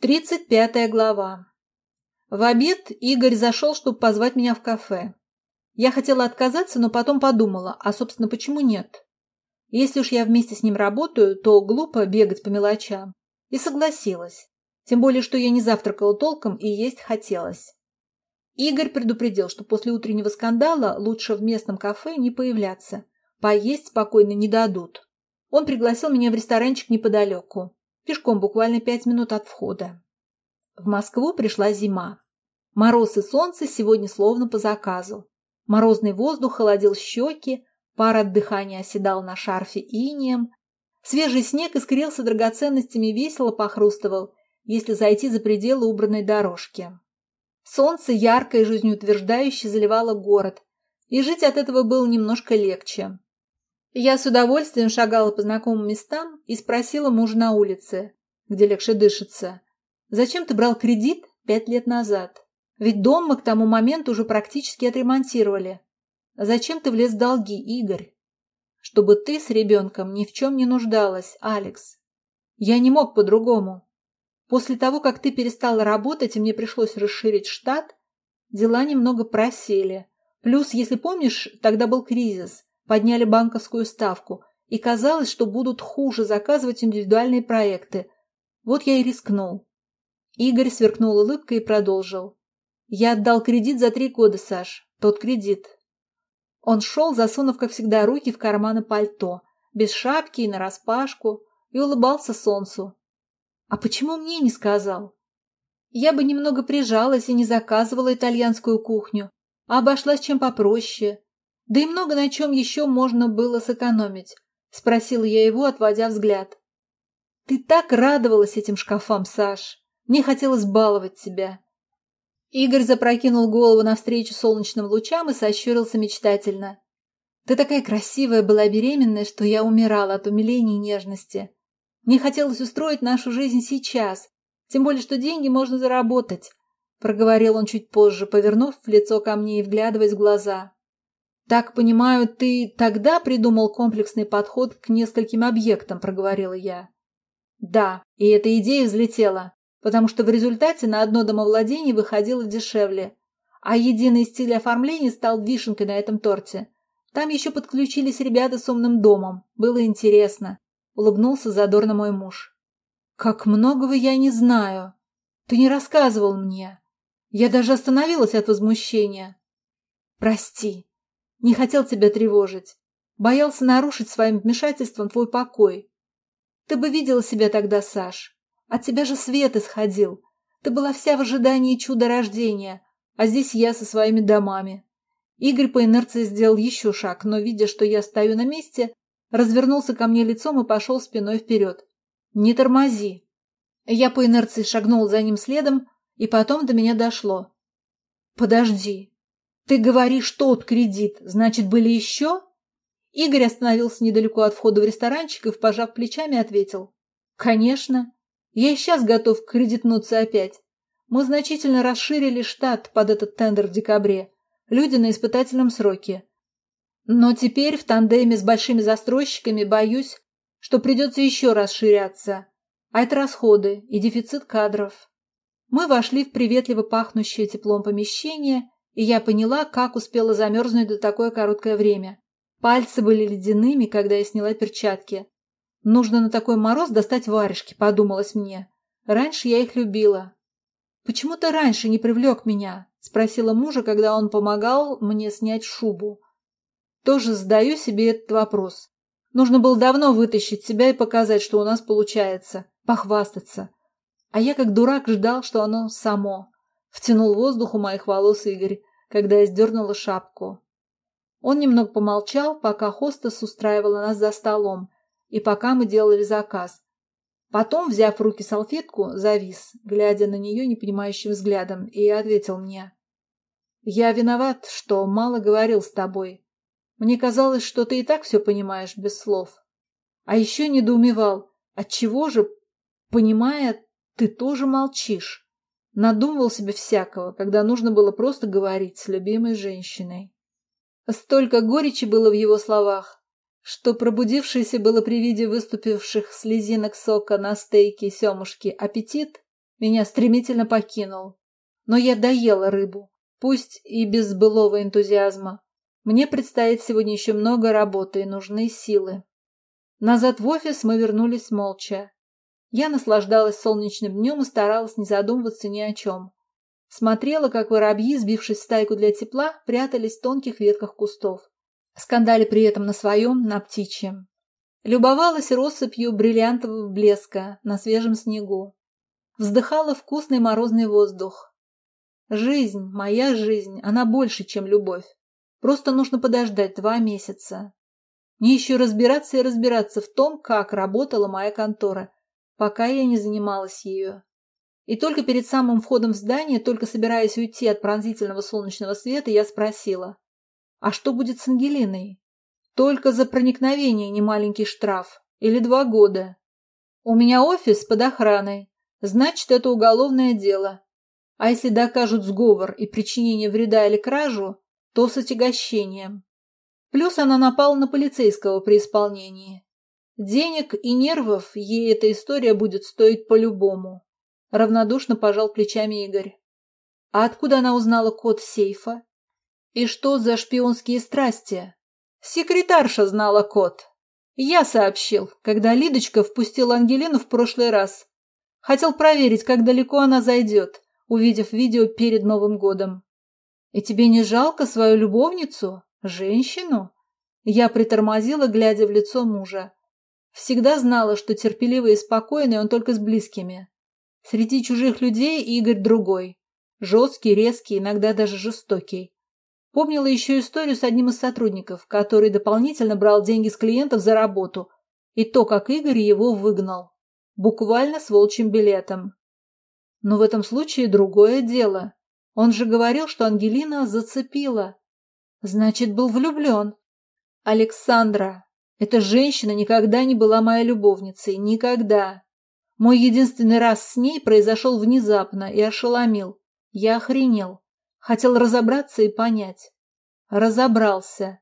Тридцать пятая глава. В обед Игорь зашел, чтобы позвать меня в кафе. Я хотела отказаться, но потом подумала, а, собственно, почему нет? Если уж я вместе с ним работаю, то глупо бегать по мелочам. И согласилась. Тем более, что я не завтракала толком и есть хотелось. Игорь предупредил, что после утреннего скандала лучше в местном кафе не появляться. Поесть спокойно не дадут. Он пригласил меня в ресторанчик неподалеку. Пешком буквально пять минут от входа. В Москву пришла зима. Мороз и солнце сегодня словно по заказу. Морозный воздух холодил щеки, пар от дыхания оседал на шарфе инием. Свежий снег искрился драгоценностями весело похрустывал, если зайти за пределы убранной дорожки. Солнце ярко и жизнеутверждающе заливало город, и жить от этого было немножко легче. Я с удовольствием шагала по знакомым местам и спросила мужа на улице, где легче дышится. «Зачем ты брал кредит пять лет назад? Ведь дом мы к тому моменту уже практически отремонтировали. Зачем ты влез в долги, Игорь? Чтобы ты с ребенком ни в чем не нуждалась, Алекс. Я не мог по-другому. После того, как ты перестала работать и мне пришлось расширить штат, дела немного просели. Плюс, если помнишь, тогда был кризис подняли банковскую ставку, и казалось, что будут хуже заказывать индивидуальные проекты. Вот я и рискнул. Игорь сверкнул улыбкой и продолжил. Я отдал кредит за три года, Саш. Тот кредит. Он шел, засунув, как всегда, руки в карманы пальто, без шапки и нараспашку, и улыбался солнцу. А почему мне не сказал? Я бы немного прижалась и не заказывала итальянскую кухню, а обошлась чем попроще. Да и много на чем еще можно было сэкономить, спросила я его, отводя взгляд. Ты так радовалась этим шкафам, Саш. Мне хотелось баловать тебя. Игорь запрокинул голову навстречу солнечным лучам и сощурился мечтательно. Ты такая красивая была беременная, что я умирала от умиления и нежности. Мне хотелось устроить нашу жизнь сейчас, тем более, что деньги можно заработать, проговорил он чуть позже, повернув лицо ко мне и вглядываясь в глаза. «Так понимаю, ты тогда придумал комплексный подход к нескольким объектам», – проговорила я. «Да, и эта идея взлетела, потому что в результате на одно домовладение выходило дешевле, а единый стиль оформления стал вишенкой на этом торте. Там еще подключились ребята с умным домом. Было интересно», – улыбнулся задорно мой муж. «Как многого я не знаю. Ты не рассказывал мне. Я даже остановилась от возмущения. Прости, не хотел тебя тревожить. Боялся нарушить своим вмешательством твой покой. Ты бы видела себя тогда, Саш. От тебя же свет исходил. Ты была вся в ожидании чуда рождения, а здесь я со своими домами. Игорь по инерции сделал еще шаг, но, видя, что я стою на месте, развернулся ко мне лицом и пошел спиной вперед. «Не тормози!» Я по инерции шагнул за ним следом, и потом до меня дошло. «Подожди, «Ты говоришь, тот кредит, значит, были еще?» Игорь остановился недалеко от входа в ресторанчик и, пожав плечами, ответил. «Конечно. Я сейчас готов кредитнуться опять. Мы значительно расширили штат под этот тендер в декабре. Люди на испытательном сроке. Но теперь в тандеме с большими застройщиками боюсь, что придется еще расширяться. А это расходы и дефицит кадров. Мы вошли в приветливо пахнущее теплом помещение и я поняла, как успела замерзнуть до такое короткое время. Пальцы были ледяными, когда я сняла перчатки. Нужно на такой мороз достать варежки, подумалось мне. Раньше я их любила. «Почему ты раньше не привлек меня?» – спросила мужа, когда он помогал мне снять шубу. Тоже задаю себе этот вопрос. Нужно было давно вытащить себя и показать, что у нас получается, похвастаться. А я как дурак ждал, что оно само. Втянул воздух у моих волос Игорь когда я сдернула шапку. Он немного помолчал, пока хостес устраивала нас за столом, и пока мы делали заказ. Потом, взяв в руки салфетку, завис, глядя на нее непонимающим взглядом, и ответил мне. «Я виноват, что мало говорил с тобой. Мне казалось, что ты и так все понимаешь без слов. А еще недоумевал, отчего же, понимая, ты тоже молчишь?» Надумывал себе всякого, когда нужно было просто говорить с любимой женщиной. Столько горечи было в его словах, что пробудившийся было при виде выступивших слезинок сока на стейке семушки аппетит меня стремительно покинул. Но я доела рыбу, пусть и без былого энтузиазма. Мне предстоит сегодня еще много работы и нужны силы. Назад в офис мы вернулись молча. Я наслаждалась солнечным днем и старалась не задумываться ни о чем. Смотрела, как воробьи, сбившись в стайку для тепла, прятались в тонких ветках кустов. Скандали при этом на своем, на птичьем. Любовалась россыпью бриллиантового блеска на свежем снегу. Вздыхала вкусный морозный воздух. Жизнь, моя жизнь, она больше, чем любовь. Просто нужно подождать два месяца. Мне еще разбираться и разбираться в том, как работала моя контора, пока я не занималась ею. И только перед самым входом в здание, только собираясь уйти от пронзительного солнечного света, я спросила, а что будет с Ангелиной? Только за проникновение немаленький штраф. Или два года. У меня офис под охраной. Значит, это уголовное дело. А если докажут сговор и причинение вреда или кражу, то с отягощением. Плюс она напала на полицейского при исполнении. Денег и нервов ей эта история будет стоить по-любому. Равнодушно пожал плечами Игорь. А откуда она узнала код сейфа? И что за шпионские страсти? Секретарша знала код. Я сообщил, когда Лидочка впустила Ангелину в прошлый раз. Хотел проверить, как далеко она зайдет, увидев видео перед Новым годом. И тебе не жалко свою любовницу, женщину? Я притормозила, глядя в лицо мужа. Всегда знала, что терпеливый и спокойный он только с близкими. Среди чужих людей Игорь другой. Жесткий, резкий, иногда даже жестокий. Помнила еще историю с одним из сотрудников, который дополнительно брал деньги с клиентов за работу, и то, как Игорь его выгнал. Буквально с волчьим билетом. Но в этом случае другое дело. Он же говорил, что Ангелина зацепила. Значит, был влюблен. Александра, эта женщина никогда не была моей любовницей. Никогда. Мой единственный раз с ней произошел внезапно и ошеломил. Я охренел. Хотел разобраться и понять. Разобрался.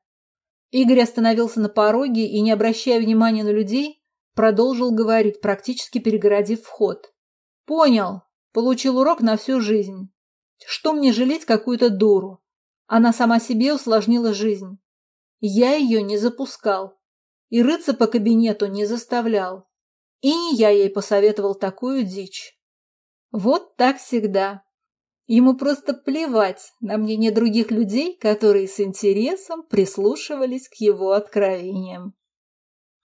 Игорь остановился на пороге и, не обращая внимания на людей, продолжил говорить, практически перегородив вход. «Понял. Получил урок на всю жизнь. Что мне жалеть какую-то дуру? Она сама себе усложнила жизнь. Я ее не запускал. И рыться по кабинету не заставлял. И не я ей посоветовал такую дичь. Вот так всегда. Ему просто плевать на мнение других людей, которые с интересом прислушивались к его откровениям.